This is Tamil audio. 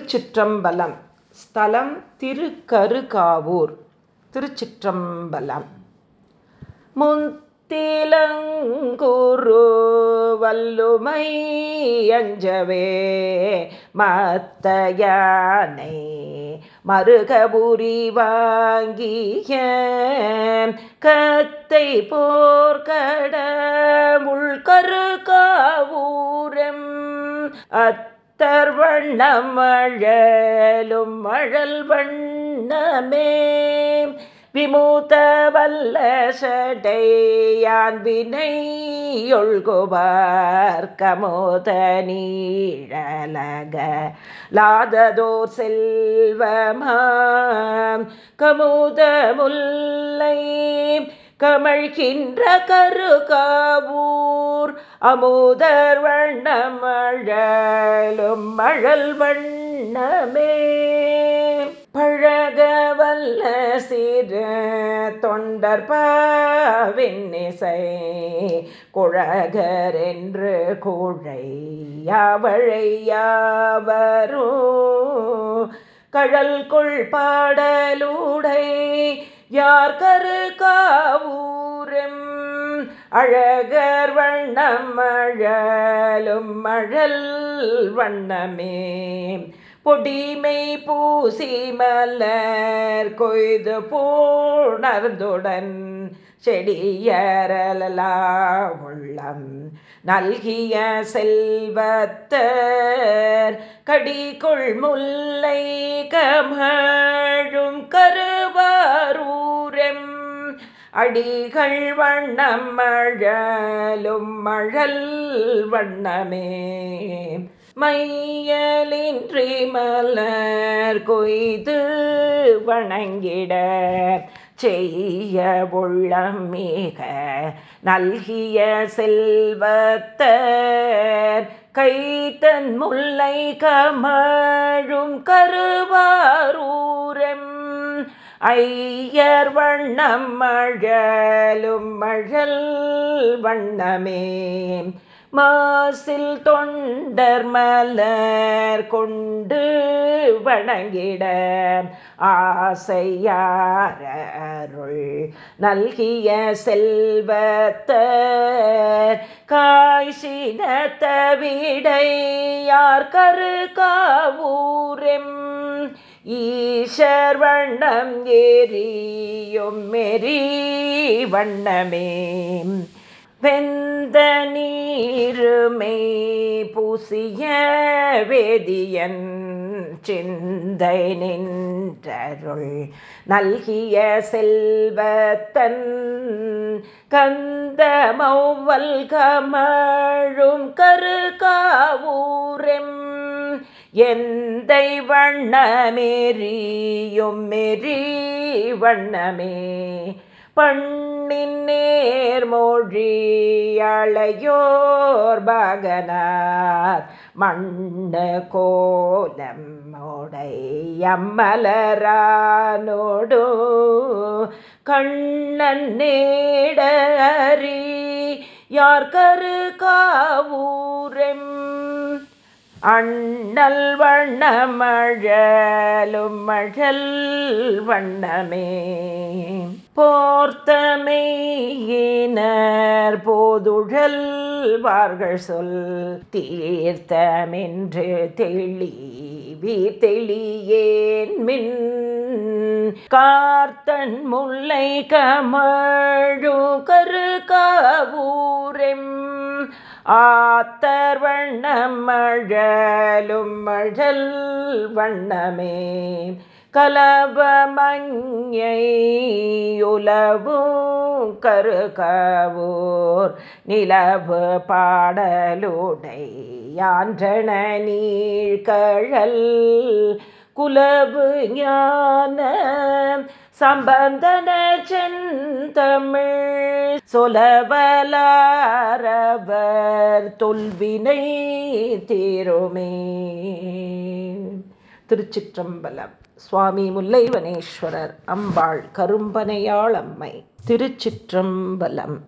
திருச்சிற்றம்பலம். ஸ்தலம் திருக்கருகாவூர். திருச்சிற்றம்பலம். முத்திலங்குரு வல்லுமை அஞ்சவே மத்தயானை மருகபுரி வாங்கிய கத்தை போர்க்கட உள்கருகாவூரம் அத் தர்வண்ணம் மழலும் மழல் வண்ணமே. விமூத்த வல்ல சடையான் வினையொள்குவார் கமோத நீழலக லாததோர் செல்வமாம் கமுத முல்லை கமழ்கின்ற கருகாவூர் அமுதர் வண்ணமழலும் மழல் வண்ணமே. பழக வல்ல சிற தொண்டர் பாவின்னிசை குழகர் என்று குழையாவழையாவரும். கழல் கொள் பாடலூடை யார் கரு காவூரம் அழகர் வண்ணம் மழலும் மழல் வண்ணமே. பொடிமை பூசி மலர் கொய்து பூணர்ந்துடன் செடியரலா உள்ளம் நல்கிய செல்வத்தர் கடிகொள் முல்லை கமழும் கருவாரூ அடிகள் வண்ணம் மழலும் மழல் வண்ணமே. மையலின்றி மலர் கொய்து வணங்கிட செய்ய உள்ளம் மிக நல்கிய செல்வத்தர். கைத்தன் முல்லை கமழும் கருவாரூர் ஐயர் வண்ணம் மழலும் மழல் வண்ணமே. மாசில் தொண்டர் மலர் கொண்டு வணங்கிட ஆசையாரருள் நல்கிய செல்வத்தர் காய்ச்சின தவிடையார் கரு காவூரெம் ஈஷர் வண்ணம் ஏரியும் மெரி வண்ணமே. வெந்த நீருமை பூசிய வேதியன் சிந்தை நின்றருள் நல்கிய செல்வத்தன் கந்த மௌவல் கமழும் கரு காவூரெம் எந்தை வண்ணமெறியும் மெறி வண்ணமே பண்ணின் நேர்மொழி அளையோர் பகனார் மண்ணு கோலம் உடையம்மலரானோடு கண்ணன் நேடறி யார் கரு காவூரெம் அண்ணல் வண்ணமழலும் மழல் வண்ணமே. போர்த்தமையினர் போதுழல் வார்கள் சொல் தீர்த்தமென்று தெளிவி தெளியேன் மின். கார்த்தன் முல்லை கமழு கரு காவூரெம். ஆத்தர் வண்ணம் மழலும் மழல் வண்ணமே. கலபமங்கையுலவும் கருகவோர் நிலவு பாடலுடை. யான்றன நீழ்கழல் குலபு ஞான சம்பந்தன செந்தமிழ் சொலவலாரவர் தொல்வினை தீருமே. திருச்சிற்றம்பலம் சுவாமி முல்லைவனேஸ்வரர் அம்பாள் கரும்பனையாள் அம்மை திருச்சிற்றம்பலம்